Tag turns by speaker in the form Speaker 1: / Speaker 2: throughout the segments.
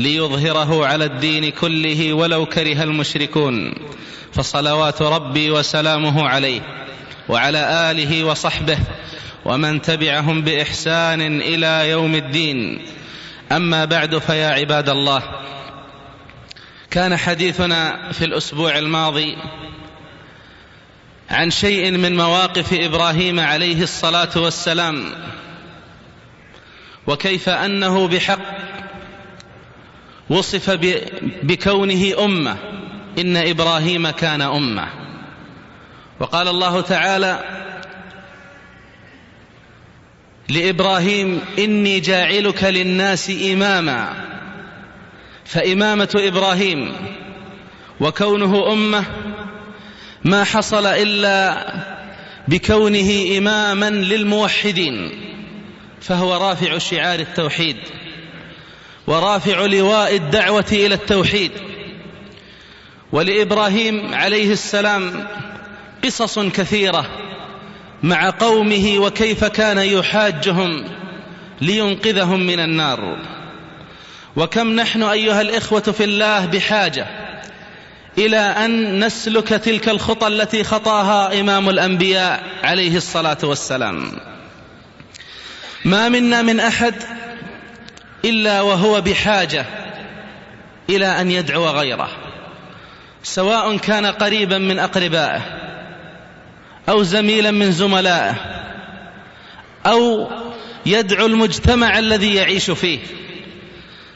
Speaker 1: ليظهره على الدين كله ولو كره المشركون فصلوات ربي وسلامه عليه وعلى اله وصحبه ومن تبعهم باحسان الى يوم الدين اما بعد فيا عباد الله كان حديثنا في الاسبوع الماضي عن شيء من مواقف ابراهيم عليه الصلاه والسلام وكيف انه بحق وصف بكونه أمة إن إبراهيم كان أمة وقال الله تعالى لإبراهيم إني جاعلك للناس إماما فإمامة إبراهيم وكونه أمة ما حصل إلا بكونه إماما للموحدين فهو رافع شعار التوحيد ورافع لواء الدعوة إلى التوحيد ولإبراهيم عليه السلام قصص كثيرة مع قومه وكيف كان يحاجهم لينقذهم من النار وكم نحن أيها الإخوة في الله بحاجة إلى أن نسلك تلك الخطى التي خطاها إمام الأنبياء عليه الصلاة والسلام ما منا من أحد إلا وهو بحاجة إلى أن يدعو غيره سواء كان قريبا من أقربائه أو زميلا من زملائه أو يدعو المجتمع الذي يعيش فيه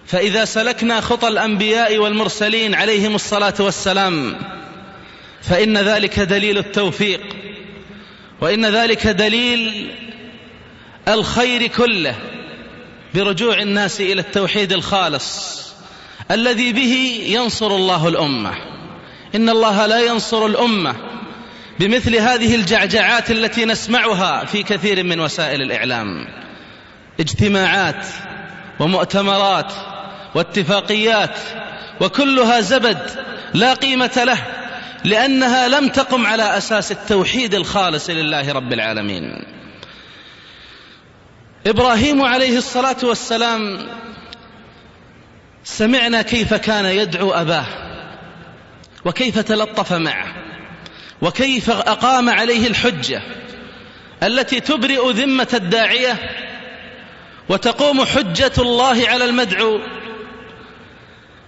Speaker 1: فإذا سلكنا خطى الأنبياء والمرسلين عليهم الصلاة والسلام فإن ذلك دليل التوفيق وإن ذلك دليل الخير كله برجوع الناس إلى التوحيد الخالص الذي به ينصر الله الأمة إن الله لا ينصر الأمة بمثل هذه الجعجعات التي نسمعها في كثير من وسائل الإعلام اجتماعات ومؤتمرات واتفاقيات وكلها زبد لا قيمة له لأنها لم تقم على أساس التوحيد الخالص لله رب العالمين ابراهيم عليه الصلاه والسلام سمعنا كيف كان يدعو اباه وكيف تلطف معه وكيف اقام عليه الحجه التي تبرئ ذمه الداعيه وتقوم حجه الله على المدعو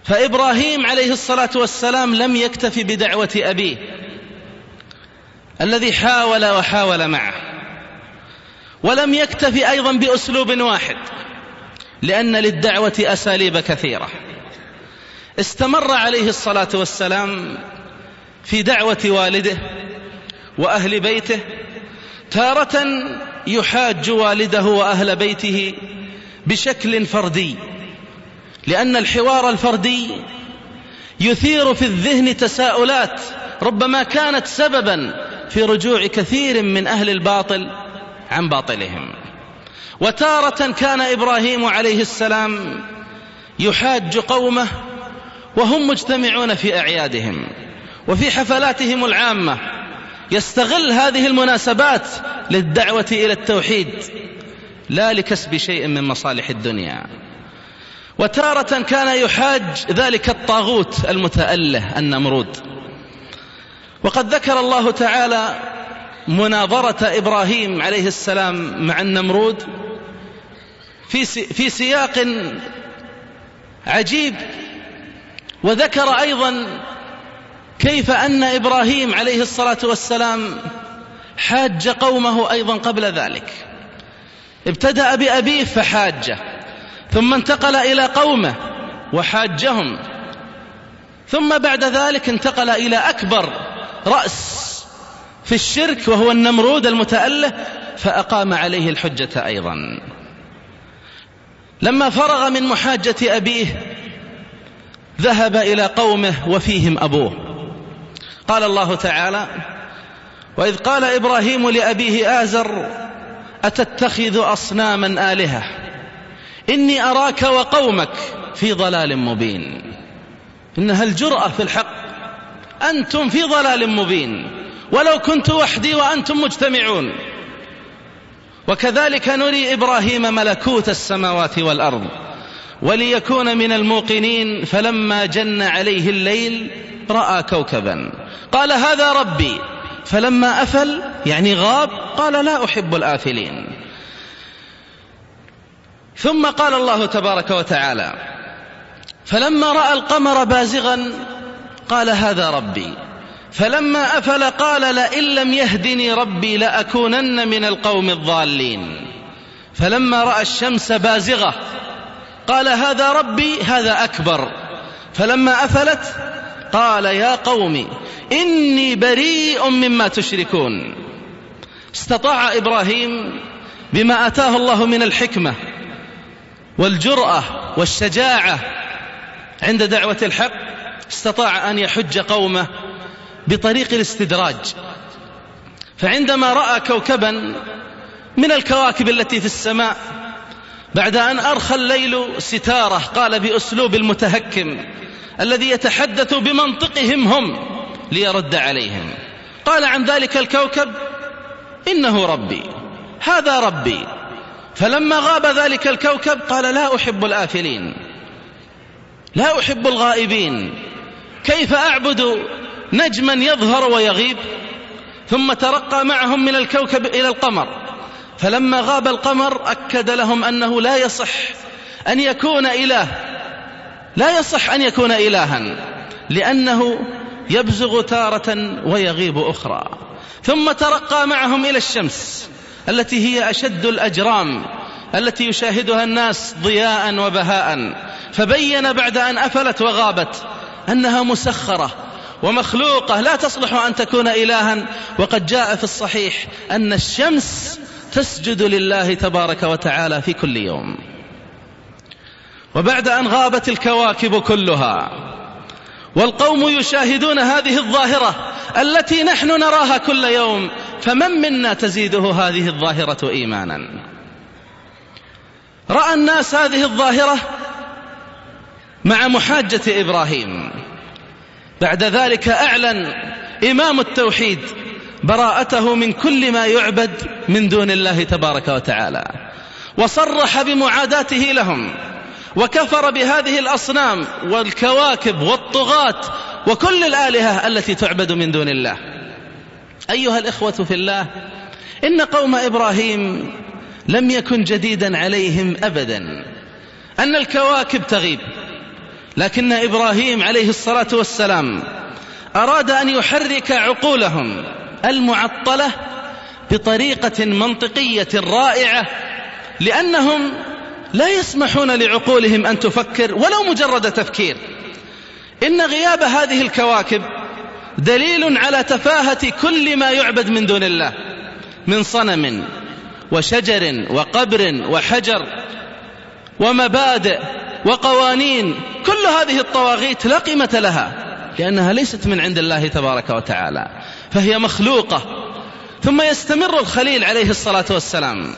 Speaker 1: فابراهيم عليه الصلاه والسلام لم يكتف بدعوه ابيه الذي حاول وحاول معه ولم يكتف أيضا بأسلوب واحد لأن للدعوة أساليب كثيرة استمر عليه الصلاة والسلام في دعوة والده وأهل بيته تارة يحاج والده وأهل بيته بشكل فردي لأن الحوار الفردي يثير في الذهن تساؤلات ربما كانت سببا في رجوع كثير من أهل الباطل عن باطلهم وتارة كان إبراهيم عليه السلام يحاج قومه وهم مجتمعون في أعيادهم وفي حفلاتهم العامة يستغل هذه المناسبات للدعوة إلى التوحيد لا لكسب شيء من مصالح الدنيا وتارة كان يحاج ذلك الطاغوت المتأله النمرود وقد ذكر الله تعالى مناظرة إبراهيم عليه السلام مع النمرود في في سياق عجيب وذكر أيضا كيف أن إبراهيم عليه الصلاة والسلام حاج قومه أيضا قبل ذلك ابتدأ بأبيه فحاجه ثم انتقل إلى قومه وحاجهم ثم بعد ذلك انتقل إلى أكبر رأس في الشرك وهو النمرود المتأله فأقام عليه الحجة أيضا لما فرغ من محاجة أبيه ذهب إلى قومه وفيهم أبوه قال الله تعالى وإذ قال إبراهيم لأبيه آزر أتتخذ أصناما آلهة إني أراك وقومك في ضلال مبين إنها الجرأة في الحق أنتم في ضلال مبين ولو كنت وحدي وأنتم مجتمعون وكذلك نري إبراهيم ملكوت السماوات والأرض وليكون من الموقنين فلما جن عليه الليل رأى كوكبا قال هذا ربي فلما أفل يعني غاب قال لا أحب الآفلين ثم قال الله تبارك وتعالى فلما رأى القمر بازغا قال هذا ربي فلما أفل قال لئن لم يهدني ربي لأكونن من القوم الضالين فلما رأى الشمس بازغة قال هذا ربي هذا أكبر فلما أفلت قال يا قوم إني بريء مما تشركون استطاع إبراهيم بما أتاه الله من الحكمة والجرأة والشجاعة عند دعوة الحق استطاع أن يحج قومه بطريق الاستدراج فعندما راى كوكبا من الكواكب التي في السماء بعد ان ارخى الليل ستاره قال باسلوب المتهكم الذي يتحدث بمنطقهم هم ليرد عليهم قال عن ذلك الكوكب انه ربي هذا ربي فلما غاب ذلك الكوكب قال لا احب الافلين لا احب الغائبين كيف اعبد نجما يظهر ويغيب ثم ترقى معهم من الكوكب إلى القمر فلما غاب القمر أكد لهم أنه لا يصح أن يكون إله لا يصح أن يكون إلها لأنه يبزغ تارة ويغيب أخرى ثم ترقى معهم إلى الشمس التي هي أشد الأجرام التي يشاهدها الناس ضياء وبهاء فبين بعد أن أفلت وغابت أنها مسخرة ومخلوقة لا تصلح أن تكون إلها وقد جاء في الصحيح أن الشمس تسجد لله تبارك وتعالى في كل يوم وبعد أن غابت الكواكب كلها والقوم يشاهدون هذه الظاهرة التي نحن نراها كل يوم فمن منا تزيده هذه الظاهرة إيمانا رأى الناس هذه الظاهرة مع محاجة إبراهيم بعد ذلك أعلن إمام التوحيد براءته من كل ما يعبد من دون الله تبارك وتعالى وصرح بمعاداته لهم وكفر بهذه الأصنام والكواكب والطغاة وكل الآلهة التي تعبد من دون الله أيها الإخوة في الله إن قوم إبراهيم لم يكن جديدا عليهم أبدا أن الكواكب تغيب لكن إبراهيم عليه الصلاة والسلام أراد أن يحرك عقولهم المعطلة بطريقة منطقية رائعة لأنهم لا يسمحون لعقولهم أن تفكر ولو مجرد تفكير إن غياب هذه الكواكب دليل على تفاهة كل ما يعبد من دون الله من صنم وشجر وقبر وحجر ومبادئ وقوانين كل هذه الطواغيت لا قيمة لها لأنها ليست من عند الله تبارك وتعالى فهي مخلوقة ثم يستمر الخليل عليه الصلاة والسلام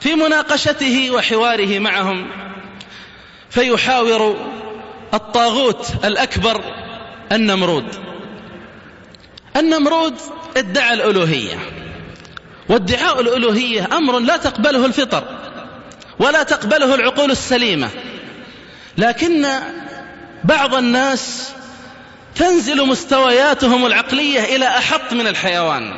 Speaker 1: في مناقشته وحواره معهم فيحاور الطاغوت الأكبر النمرود النمرود ادعى الألوهية وادعاء الألوهية أمر لا تقبله الفطر ولا تقبله العقول السليمة لكن بعض الناس تنزل مستوياتهم العقلية إلى أحط من الحيوان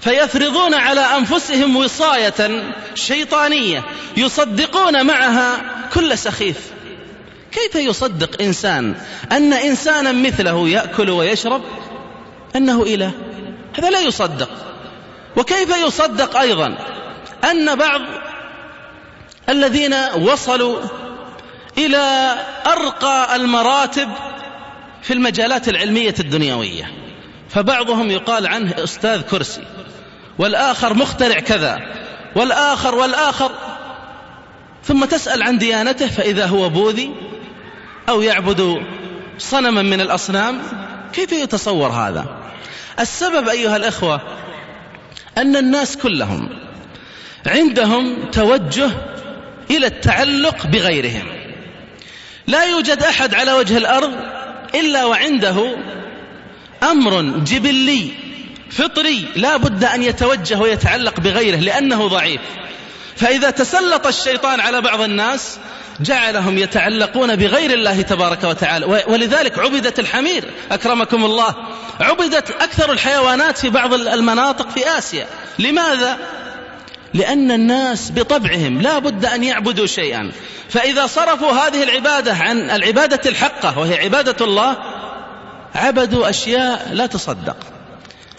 Speaker 1: فيفرضون على أنفسهم وصاية شيطانية يصدقون معها كل سخيف كيف يصدق إنسان أن إنسانا مثله يأكل ويشرب أنه إله هذا لا يصدق وكيف يصدق أيضا أن بعض الذين وصلوا إلى أرقى المراتب في المجالات العلمية الدنيوية فبعضهم يقال عنه أستاذ كرسي والآخر مخترع كذا والآخر والآخر ثم تسأل عن ديانته فإذا هو بوذي أو يعبد صنما من الأصنام كيف يتصور هذا السبب أيها الإخوة أن الناس كلهم عندهم توجه إلى التعلق بغيرهم لا يوجد أحد على وجه الأرض إلا وعنده أمر جبلي فطري لا بد أن يتوجه ويتعلق بغيره لأنه ضعيف فإذا تسلط الشيطان على بعض الناس جعلهم يتعلقون بغير الله تبارك وتعالى ولذلك عبدت الحمير أكرمكم الله عبدت أكثر الحيوانات في بعض المناطق في آسيا لماذا؟ لأن الناس بطبعهم لا بد أن يعبدوا شيئا فإذا صرفوا هذه العبادة عن العبادة الحقة وهي عبادة الله عبدوا أشياء لا تصدق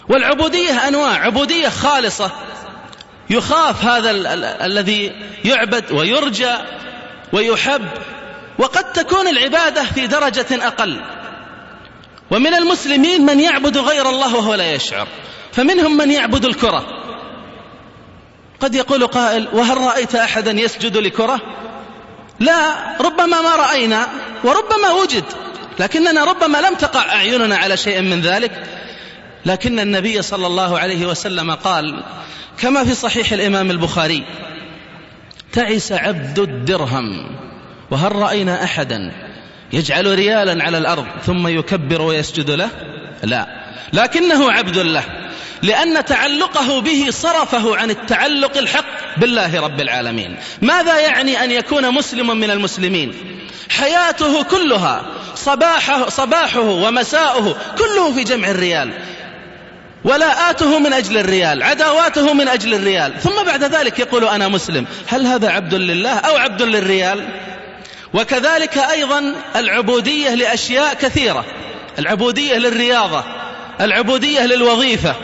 Speaker 1: والعبودية أنواع عبودية خالصة يخاف هذا ال ال الذي يعبد ويرجى ويحب وقد تكون العبادة في درجة أقل ومن المسلمين من يعبد غير الله وهو لا يشعر فمنهم من يعبد الكرة قد يقول قائل وهل رأيت أحدا يسجد لكرة لا ربما ما رأينا وربما وجد لكننا ربما لم تقع أعيننا على شيء من ذلك لكن النبي صلى الله عليه وسلم قال كما في صحيح الإمام البخاري تعس عبد الدرهم وهل رأينا أحدا يجعل ريالا على الأرض ثم يكبر ويسجد له لا لكنه عبد له لأن تعلقه به صرفه عن التعلق الحق بالله رب العالمين ماذا يعني أن يكون مسلم من المسلمين حياته كلها صباحه, صباحه ومساؤه كله في جمع الريال ولاءاته من أجل الريال عداواته من أجل الريال ثم بعد ذلك يقول أنا مسلم هل هذا عبد لله أو عبد للريال وكذلك أيضا العبودية لأشياء كثيرة العبودية للرياضة العبودية للوظيفة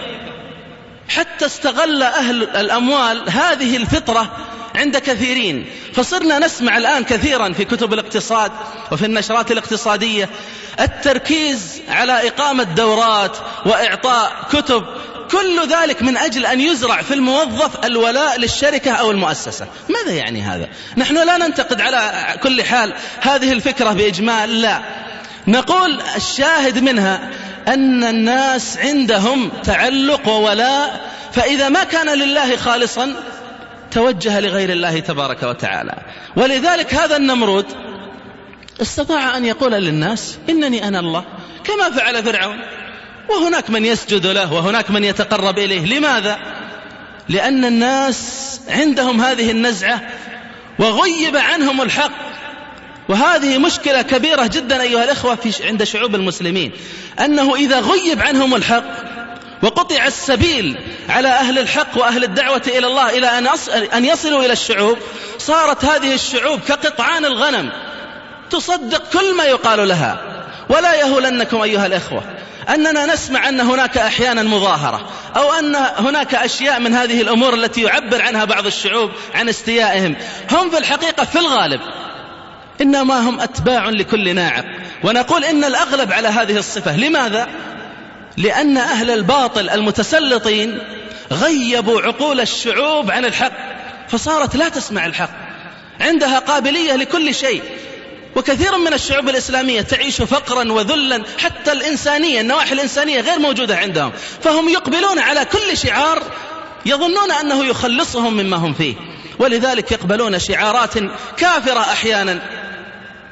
Speaker 1: حتى استغل أهل الأموال هذه الفطرة عند كثيرين فصرنا نسمع الآن كثيرا في كتب الاقتصاد وفي النشرات الاقتصادية التركيز على إقامة دورات وإعطاء كتب كل ذلك من أجل أن يزرع في الموظف الولاء للشركة أو المؤسسة ماذا يعني هذا؟ نحن لا ننتقد على كل حال هذه الفكرة بإجمال لا نقول الشاهد منها أن الناس عندهم تعلق وولاء فإذا ما كان لله خالصا توجه لغير الله تبارك وتعالى ولذلك هذا النمرود استطاع أن يقول للناس إنني أنا الله كما فعل فرعون وهناك من يسجد له وهناك من يتقرب إليه لماذا؟ لأن الناس عندهم هذه النزعة وغيب عنهم الحق وهذه مشكلة كبيرة جدا أيها الإخوة في عند شعوب المسلمين أنه إذا غيب عنهم الحق وقطع السبيل على أهل الحق وأهل الدعوة إلى الله إلى أن, أن يصلوا إلى الشعوب صارت هذه الشعوب كقطعان الغنم تصدق كل ما يقال لها ولا يهولنكم أيها الإخوة أننا نسمع أن هناك أحيانا مظاهرة أو أن هناك أشياء من هذه الأمور التي يعبر عنها بعض الشعوب عن استيائهم هم في الحقيقة في الغالب إنما هم أتباع لكل ناعق ونقول إن الأغلب على هذه الصفة لماذا؟ لأن أهل الباطل المتسلطين غيبوا عقول الشعوب عن الحق فصارت لا تسمع الحق عندها قابلية لكل شيء وكثير من الشعوب الإسلامية تعيش فقرا وذلا حتى الإنسانية النواحي الإنسانية غير موجودة عندهم فهم يقبلون على كل شعار يظنون أنه يخلصهم مما هم فيه ولذلك يقبلون شعارات كافرة أحيانا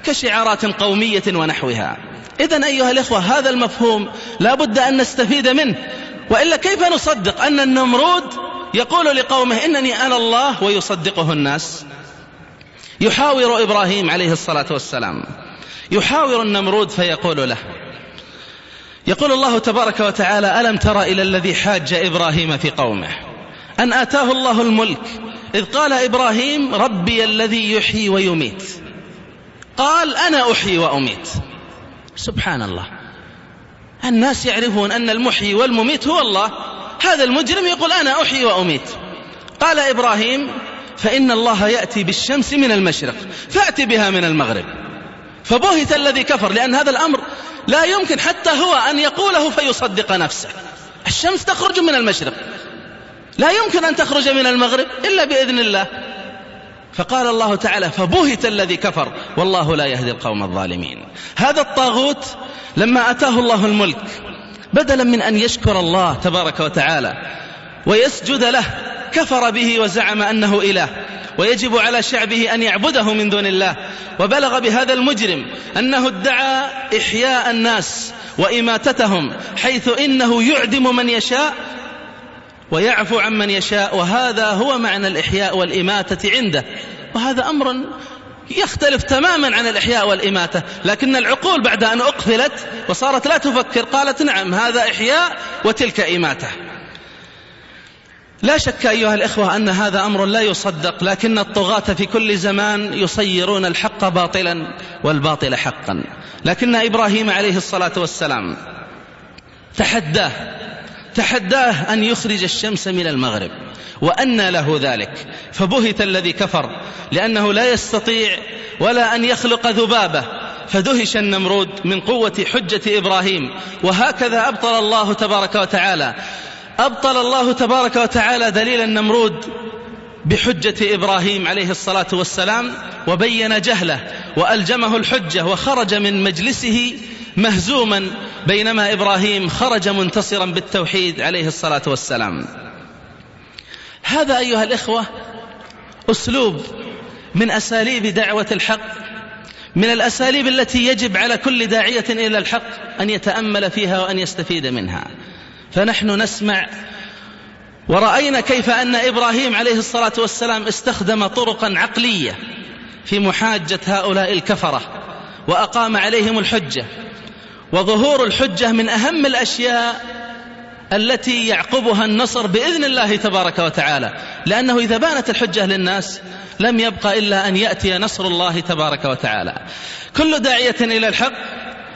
Speaker 1: كشعارات قومية ونحوها إذا أيها الإخوة هذا المفهوم لا بد أن نستفيد منه وإلا كيف نصدق أن النمرود يقول لقومه إنني أنا الله ويصدقه الناس يحاور إبراهيم عليه الصلاة والسلام يحاور النمرود فيقول له يقول الله تبارك وتعالى ألم ترى إلى الذي حاج إبراهيم في قومه أن آتاه الله الملك إذ قال إبراهيم ربي الذي يحيي ويميت قال أنا أحيي وأميت سبحان الله الناس يعرفون أن المحيي والمميت هو الله هذا المجرم يقول أنا أحيي وأميت قال إبراهيم فإن الله يأتي بالشمس من المشرق فأتي بها من المغرب فبهت الذي كفر لأن هذا الأمر لا يمكن حتى هو أن يقوله فيصدق نفسه الشمس تخرج من المشرق لا يمكن أن تخرج من المغرب إلا بإذن الله فقال الله تعالى فبهت الذي كفر والله لا يهدي القوم الظالمين هذا الطاغوت لما أتاه الله الملك بدلا من أن يشكر الله تبارك وتعالى ويسجد له كفر به وزعم أنه إله ويجب على شعبه أن يعبده من دون الله وبلغ بهذا المجرم أنه ادعى إحياء الناس وإماتتهم حيث إنه يعدم من يشاء ويعفو عمن يشاء وهذا هو معنى الإحياء والإماتة عنده وهذا أمر يختلف تماما عن الإحياء والإماتة لكن العقول بعد أن أقفلت وصارت لا تفكر قالت نعم هذا إحياء وتلك إماتة لا شك أيها الإخوة أن هذا أمر لا يصدق لكن الطغاة في كل زمان يصيرون الحق باطلا والباطل حقا لكن إبراهيم عليه الصلاة والسلام تحداه تحداه أن يخرج الشمس من المغرب وأنى له ذلك فبهت الذي كفر لأنه لا يستطيع ولا أن يخلق ذبابة فدهش النمرود من قوة حجة إبراهيم وهكذا أبطل الله تبارك وتعالى أبطل الله تبارك وتعالى دليل النمرود بحجة إبراهيم عليه الصلاة والسلام وبين جهله وألجمه الحجة وخرج من مجلسه مهزوما بينما إبراهيم خرج منتصرا بالتوحيد عليه الصلاة والسلام هذا أيها الإخوة أسلوب من أساليب دعوة الحق من الأساليب التي يجب على كل داعية إلى الحق أن يتأمل فيها وأن يستفيد منها فنحن نسمع ورأينا كيف أن إبراهيم عليه الصلاة والسلام استخدم طرقا عقلية في محاجة هؤلاء الكفرة وأقام عليهم الحجة وظهور الحجة من أهم الأشياء التي يعقبها النصر بإذن الله تبارك وتعالى لأنه إذا بانت الحجة للناس لم يبقى إلا أن يأتي نصر الله تبارك وتعالى كل داعية إلى الحق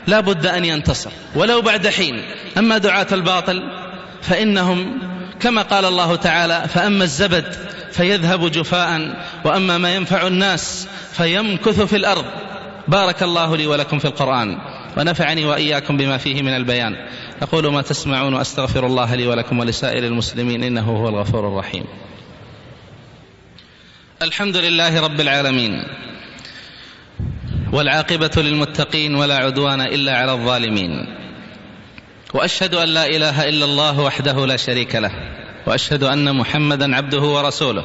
Speaker 1: لا بد أن ينتصر ولو بعد حين أما دعاة الباطل فإنهم كما قال الله تعالى فأما الزبد فيذهب جفاء وأما ما ينفع الناس فيمكث في الأرض بارك الله لي ولكم في القرآن ونفعني وإياكم بما فيه من البيان أقول ما تسمعون وأستغفر الله لي ولكم ولسائر المسلمين إنه هو الغفور الرحيم الحمد لله رب العالمين والعاقبة للمتقين ولا عدوان إلا على الظالمين وأشهد أن لا إله إلا الله وحده لا شريك له وأشهد أن محمدا عبده ورسوله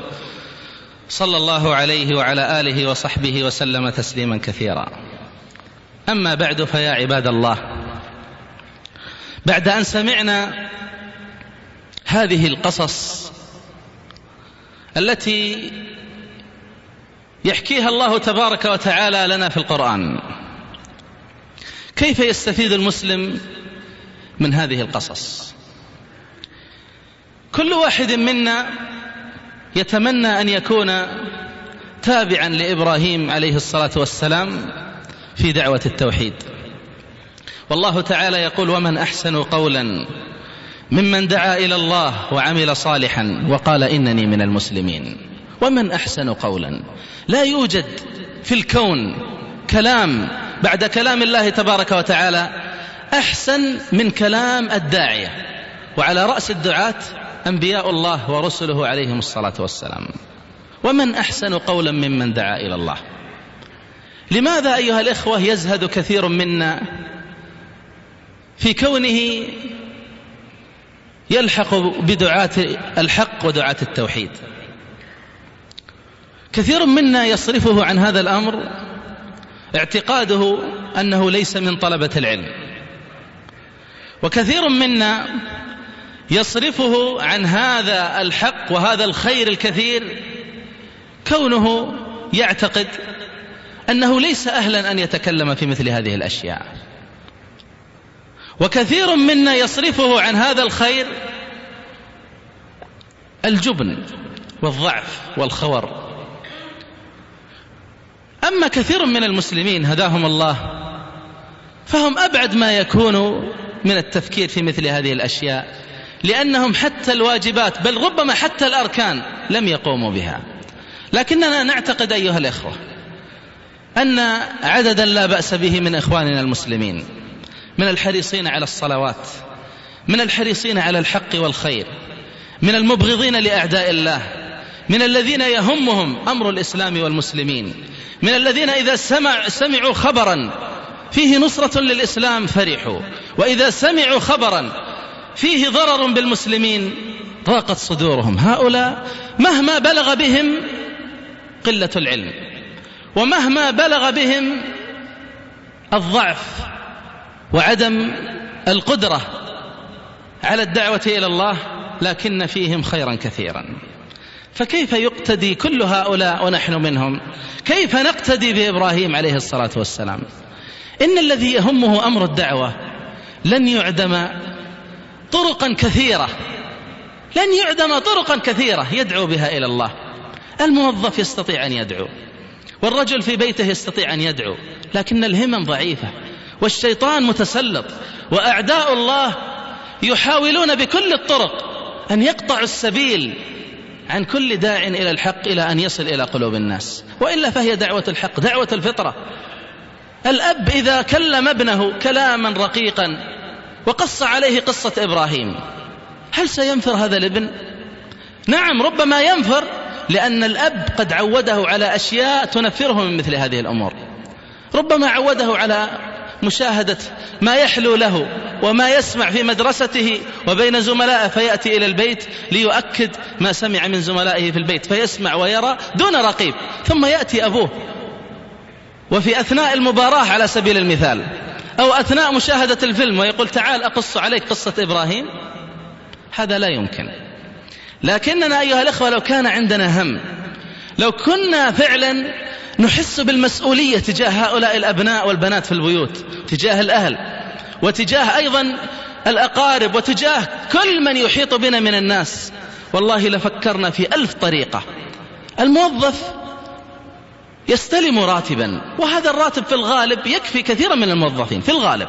Speaker 1: صلى الله عليه وعلى آله وصحبه وسلم تسليما كثيرا أما بعد فيا عباد الله بعد أن سمعنا هذه القصص التي يحكيها الله تبارك وتعالى لنا في القرآن كيف يستفيد المسلم من هذه القصص كل واحد منا يتمنى أن يكون تابعا لإبراهيم عليه الصلاة والسلام في دعوة التوحيد والله تعالى يقول ومن أحسن قولا ممن دعا إلى الله وعمل صالحا وقال إنني من المسلمين ومن أحسن قولا لا يوجد في الكون كلام بعد كلام الله تبارك وتعالى أحسن من كلام الداعية وعلى رأس الدعاة أنبياء الله ورسله عليهم الصلاة والسلام ومن أحسن قولا ممن دعا إلى الله لماذا أيها الإخوة يزهد كثير منا في كونه يلحق بدعاة الحق ودعاة التوحيد كثير منا يصرفه عن هذا الأمر اعتقاده أنه ليس من طلبة العلم وكثير منا يصرفه عن هذا الحق وهذا الخير الكثير كونه يعتقد أنه ليس أهلا أن يتكلم في مثل هذه الأشياء وكثير منا يصرفه عن هذا الخير الجبن والضعف والخور أما كثير من المسلمين هداهم الله فهم أبعد ما يكون من التفكير في مثل هذه الأشياء لأنهم حتى الواجبات بل ربما حتى الأركان لم يقوموا بها لكننا نعتقد أيها الإخوة أن عددا لا بأس به من إخواننا المسلمين من الحريصين على الصلوات من الحريصين على الحق والخير من المبغضين لأعداء الله من الذين يهمهم أمر الإسلام والمسلمين من الذين إذا سمع سمعوا خبرا فيه نصرة للإسلام فرحوا وإذا سمعوا خبرا فيه ضرر بالمسلمين ضاقت صدورهم هؤلاء مهما بلغ بهم قلة العلم ومهما بلغ بهم الضعف وعدم القدرة على الدعوة إلى الله لكن فيهم خيرا كثيرا فكيف يقتدي كل هؤلاء ونحن منهم كيف نقتدي بإبراهيم عليه الصلاة والسلام إن الذي يهمه أمر الدعوة لن يعدم طرقا كثيرة لن يعدم طرقا كثيرة يدعو بها إلى الله الموظف يستطيع أن يدعو والرجل في بيته يستطيع ان يدعو لكن الهمم ضعيفه والشيطان متسلط واعداء الله يحاولون بكل الطرق ان يقطعوا السبيل عن كل داع الى الحق الى ان يصل الى قلوب الناس والا فهي دعوه الحق دعوه الفطره الاب اذا كلم ابنه كلاما رقيقا وقص عليه قصه ابراهيم هل سينفر هذا الابن نعم ربما ينفر لأن الأب قد عوده على أشياء تنفره من مثل هذه الأمور ربما عوده على مشاهدة ما يحلو له وما يسمع في مدرسته وبين زملائه فيأتي إلى البيت ليؤكد ما سمع من زملائه في البيت فيسمع ويرى دون رقيب ثم يأتي أبوه وفي أثناء المباراة على سبيل المثال أو أثناء مشاهدة الفيلم ويقول تعال أقص عليك قصة إبراهيم هذا لا يمكن لكننا أيها الأخوة لو كان عندنا هم لو كنا فعلا نحس بالمسؤولية تجاه هؤلاء الأبناء والبنات في البيوت تجاه الأهل وتجاه أيضا الأقارب وتجاه كل من يحيط بنا من الناس والله لفكرنا في ألف طريقة الموظف يستلم راتبا وهذا الراتب في الغالب يكفي كثيرا من الموظفين في الغالب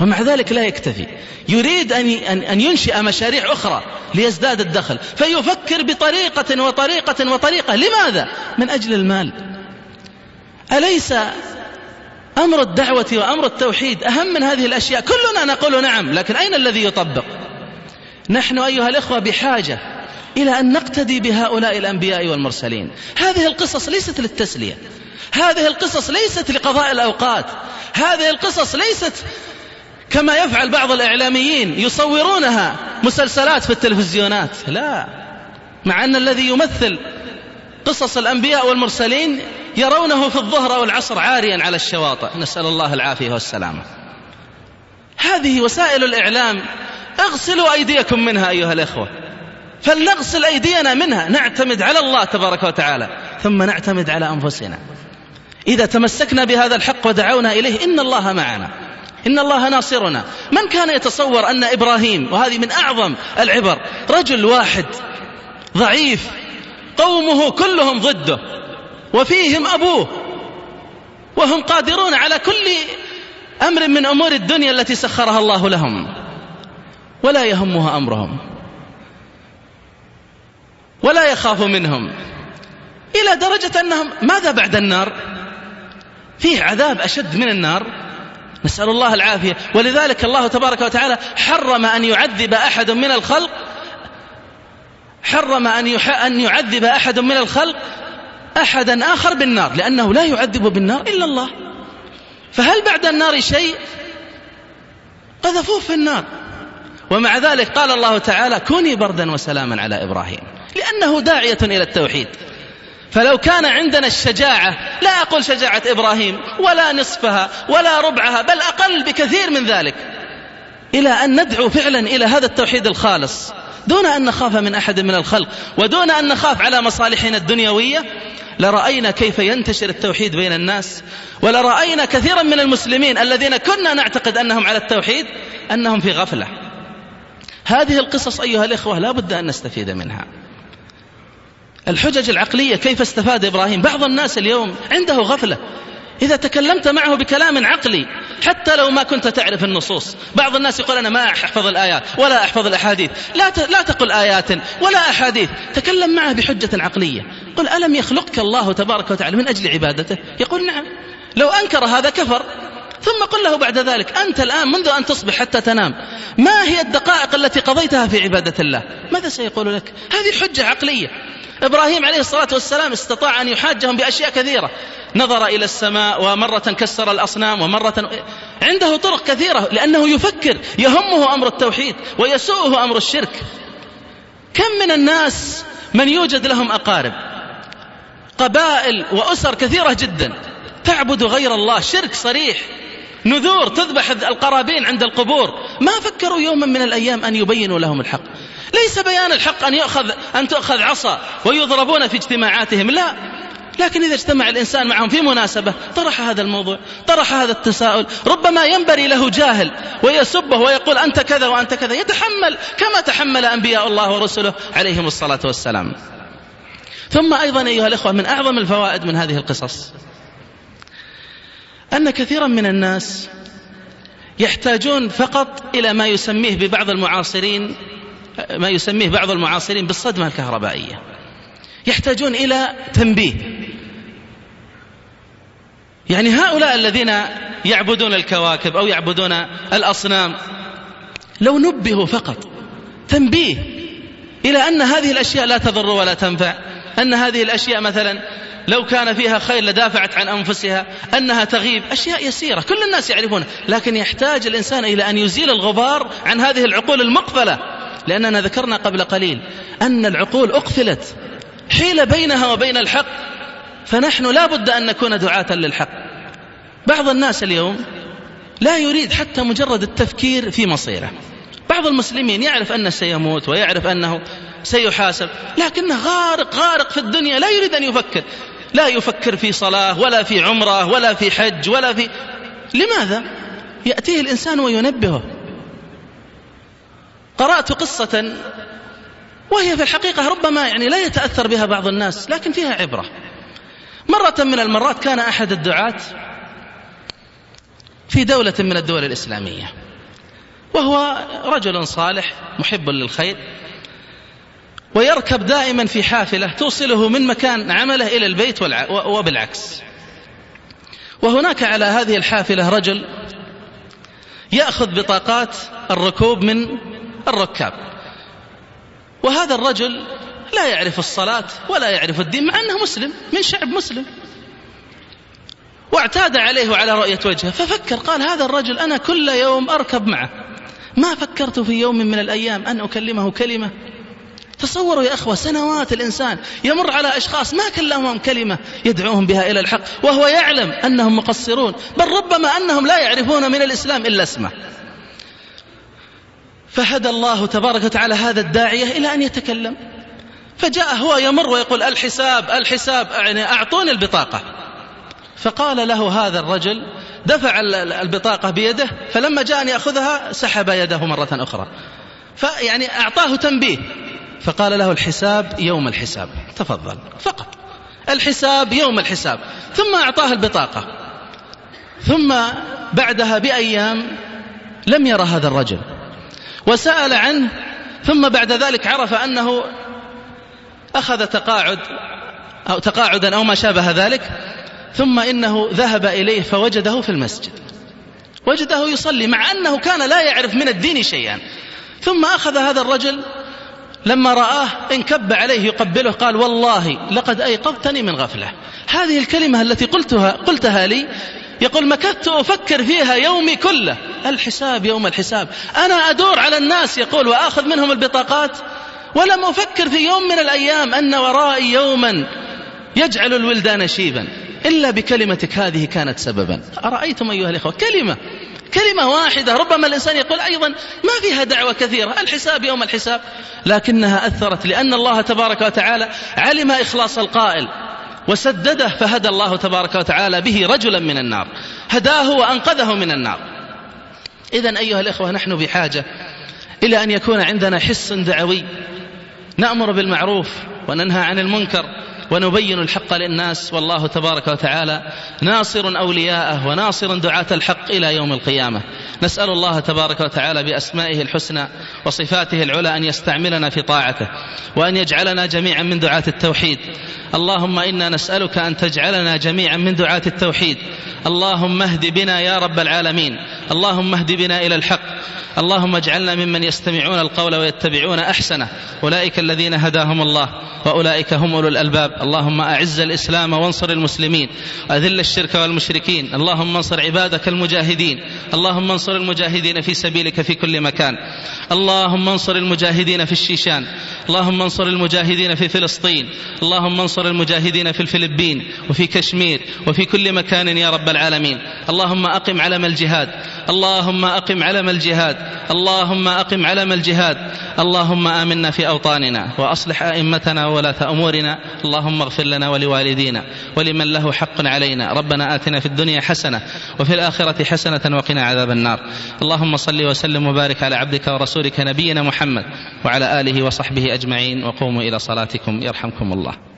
Speaker 1: ومع ذلك لا يكتفي يريد أن أن ينشئ مشاريع أخرى ليزداد الدخل فيفكر بطريقة وطريقة وطريقة لماذا؟ من أجل المال أليس أمر الدعوة وأمر التوحيد أهم من هذه الأشياء كلنا نقول نعم لكن أين الذي يطبق نحن أيها الإخوة بحاجة إلى أن نقتدي بهؤلاء الأنبياء والمرسلين هذه القصص ليست للتسلية هذه القصص ليست لقضاء الأوقات هذه القصص ليست كما يفعل بعض الإعلاميين يصورونها مسلسلات في التلفزيونات لا مع أن الذي يمثل قصص الأنبياء والمرسلين يرونه في الظهر أو العصر عاريا على الشواطئ نسأل الله العافية والسلامة هذه وسائل الإعلام اغسلوا أيديكم منها أيها الإخوة فلنغسل أيدينا منها نعتمد على الله تبارك وتعالى ثم نعتمد على أنفسنا إذا تمسكنا بهذا الحق ودعونا إليه إن الله معنا إن الله ناصرنا من كان يتصور أن إبراهيم وهذه من أعظم العبر رجل واحد ضعيف قومه كلهم ضده وفيهم أبوه وهم قادرون على كل أمر من أمور الدنيا التي سخرها الله لهم ولا يهمها أمرهم ولا يخاف منهم إلى درجة أنهم ماذا بعد النار فيه عذاب أشد من النار نسأل الله العافية ولذلك الله تبارك وتعالى حرم أن يعذب أحد من الخلق حرم أن, أن يعذب أحد من الخلق أحدا آخر بالنار لأنه لا يعذب بالنار إلا الله فهل بعد النار شيء قذفوه في النار ومع ذلك قال الله تعالى كوني بردا وسلاما على إبراهيم لأنه داعية إلى التوحيد فلو كان عندنا الشجاعة لا أقول شجاعة إبراهيم ولا نصفها ولا ربعها بل أقل بكثير من ذلك إلى أن ندعو فعلا إلى هذا التوحيد الخالص دون أن نخاف من أحد من الخلق ودون أن نخاف على مصالحنا الدنيوية لرأينا كيف ينتشر التوحيد بين الناس ولرأينا كثيرا من المسلمين الذين كنا نعتقد أنهم على التوحيد أنهم في غفلة هذه القصص أيها الإخوة لا بد أن نستفيد منها الحجج العقلية كيف استفاد إبراهيم بعض الناس اليوم عنده غفلة إذا تكلمت معه بكلام عقلي حتى لو ما كنت تعرف النصوص بعض الناس يقول أنا ما أحفظ الآيات ولا أحفظ الأحاديث لا, ت... لا تقل آيات ولا أحاديث تكلم معه بحجة عقلية قل ألم يخلقك الله تبارك وتعالى من أجل عبادته يقول نعم لو أنكر هذا كفر ثم قل له بعد ذلك أنت الآن منذ أن تصبح حتى تنام ما هي الدقائق التي قضيتها في عبادة الله ماذا سيقول لك هذه حجة عقلية إبراهيم عليه الصلاة والسلام استطاع أن يحاجهم بأشياء كثيرة نظر إلى السماء ومرة كسر الأصنام ومرة عنده طرق كثيرة لأنه يفكر يهمه أمر التوحيد ويسوءه أمر الشرك كم من الناس من يوجد لهم أقارب قبائل وأسر كثيرة جدا تعبد غير الله شرك صريح نذور تذبح القرابين عند القبور ما فكروا يوما من الأيام أن يبينوا لهم الحق ليس بيان الحق أن يأخذ أن تؤخذ عصا ويضربون في اجتماعاتهم لا لكن إذا اجتمع الإنسان معهم في مناسبة طرح هذا الموضوع طرح هذا التساؤل ربما ينبري له جاهل ويسبه ويقول أنت كذا وأنت كذا يتحمل كما تحمل أنبياء الله ورسله عليهم الصلاة والسلام ثم أيضا أيها الإخوة من أعظم الفوائد من هذه القصص أن كثيرا من الناس يحتاجون فقط إلى ما يسميه ببعض المعاصرين ما يسميه بعض المعاصرين بالصدمة الكهربائية يحتاجون إلى تنبيه يعني هؤلاء الذين يعبدون الكواكب أو يعبدون الأصنام لو نبهوا فقط تنبيه إلى أن هذه الأشياء لا تضر ولا تنفع أن هذه الأشياء مثلا لو كان فيها خير لدافعت عن أنفسها أنها تغيب أشياء يسيرة كل الناس يعرفونها لكن يحتاج الإنسان إلى أن يزيل الغبار عن هذه العقول المقفلة لأننا ذكرنا قبل قليل أن العقول أقفلت حيل بينها وبين الحق فنحن لا بد أن نكون دعاة للحق بعض الناس اليوم لا يريد حتى مجرد التفكير في مصيره بعض المسلمين يعرف أنه سيموت ويعرف أنه سيحاسب لكنه غارق غارق في الدنيا لا يريد أن يفكر لا يفكر في صلاة ولا في عمرة ولا في حج ولا في لماذا يأتيه الإنسان وينبهه قرأت قصة وهي في الحقيقة ربما يعني لا يتأثر بها بعض الناس لكن فيها عبرة مرة من المرات كان أحد الدعاة في دولة من الدول الإسلامية وهو رجل صالح محب للخير ويركب دائما في حافلة توصله من مكان عمله إلى البيت وبالعكس وهناك على هذه الحافلة رجل يأخذ بطاقات الركوب من الركاب وهذا الرجل لا يعرف الصلاة ولا يعرف الدين مع أنه مسلم من شعب مسلم واعتاد عليه وعلى رؤية وجهه ففكر قال هذا الرجل أنا كل يوم أركب معه ما فكرت في يوم من الأيام أن أكلمه كلمة تصوروا يا أخوة سنوات الإنسان يمر على أشخاص ما كلمهم كلمة يدعوهم بها إلى الحق وهو يعلم أنهم مقصرون بل ربما أنهم لا يعرفون من الإسلام إلا اسمه فهدى الله تبارك وتعالى هذا الداعية إلى أن يتكلم فجاء هو يمر ويقول الحساب الحساب يعني أعطوني البطاقة فقال له هذا الرجل دفع البطاقة بيده فلما جاء أن يأخذها سحب يده مرة أخرى فيعني أعطاه تنبيه فقال له الحساب يوم الحساب تفضل فقط الحساب يوم الحساب ثم أعطاه البطاقة ثم بعدها بأيام لم يرى هذا الرجل وسأل عنه ثم بعد ذلك عرف أنه أخذ تقاعد أو تقاعدا أو ما شابه ذلك ثم إنه ذهب إليه فوجده في المسجد وجده يصلي مع أنه كان لا يعرف من الدين شيئا ثم أخذ هذا الرجل لما رآه انكب عليه يقبله قال والله لقد أيقظتني من غفلة هذه الكلمة التي قلتها, قلتها لي يقول مكثت أفكر فيها يومي كله الحساب يوم الحساب أنا أدور على الناس يقول وآخذ منهم البطاقات ولم أفكر في يوم من الأيام أن ورائي يوما يجعل الولدان شيبا إلا بكلمتك هذه كانت سببا أرأيتم أيها الإخوة كلمة كلمة واحدة ربما الإنسان يقول أيضا ما فيها دعوة كثيرة الحساب يوم الحساب لكنها أثرت لأن الله تبارك وتعالى علم إخلاص القائل وسدده فهدى الله تبارك وتعالى به رجلا من النار هداه وأنقذه من النار إذا أيها الإخوة نحن بحاجة إلى أن يكون عندنا حس دعوي نأمر بالمعروف وننهى عن المنكر ونبين الحق للناس والله تبارك وتعالى ناصر أولياءه وناصر دعاة الحق إلى يوم القيامة نسأل الله تبارك وتعالى بأسمائه الحسنى وصفاته العلى أن يستعملنا في طاعته وأن يجعلنا جميعا من دعاة التوحيد اللهم إنا نسألك أن تجعلنا جميعا من دعاة التوحيد اللهم اهد بنا يا رب العالمين اللهم اهد بنا الى الحق اللهم اجعلنا ممن يستمعون القول ويتبعون احسنه اولئك الذين هداهم الله واولئك هم اولو الالباب اللهم اعز الاسلام وانصر المسلمين اذل الشرك والمشركين اللهم انصر عبادك المجاهدين اللهم انصر المجاهدين في سبيلك في كل مكان اللهم انصر المجاهدين في الشيشان اللهم انصر المجاهدين في فلسطين اللهم انصر المجاهدين في الفلبين وفي كشمير وفي كل مكان يا رب العالمين اللهم اقم علم الجهاد اللهم أقم علم الجهاد اللهم أقم علم الجهاد اللهم آمنا في أوطاننا وأصلح أئمتنا وولاة أمورنا اللهم اغفر لنا ولوالدينا ولمن له حق علينا ربنا آتنا في الدنيا حسنة وفي الآخرة حسنة وقنا عذاب النار اللهم صل وسلم وبارك على عبدك ورسولك نبينا محمد وعلى آله وصحبه أجمعين وقوموا إلى صلاتكم يرحمكم الله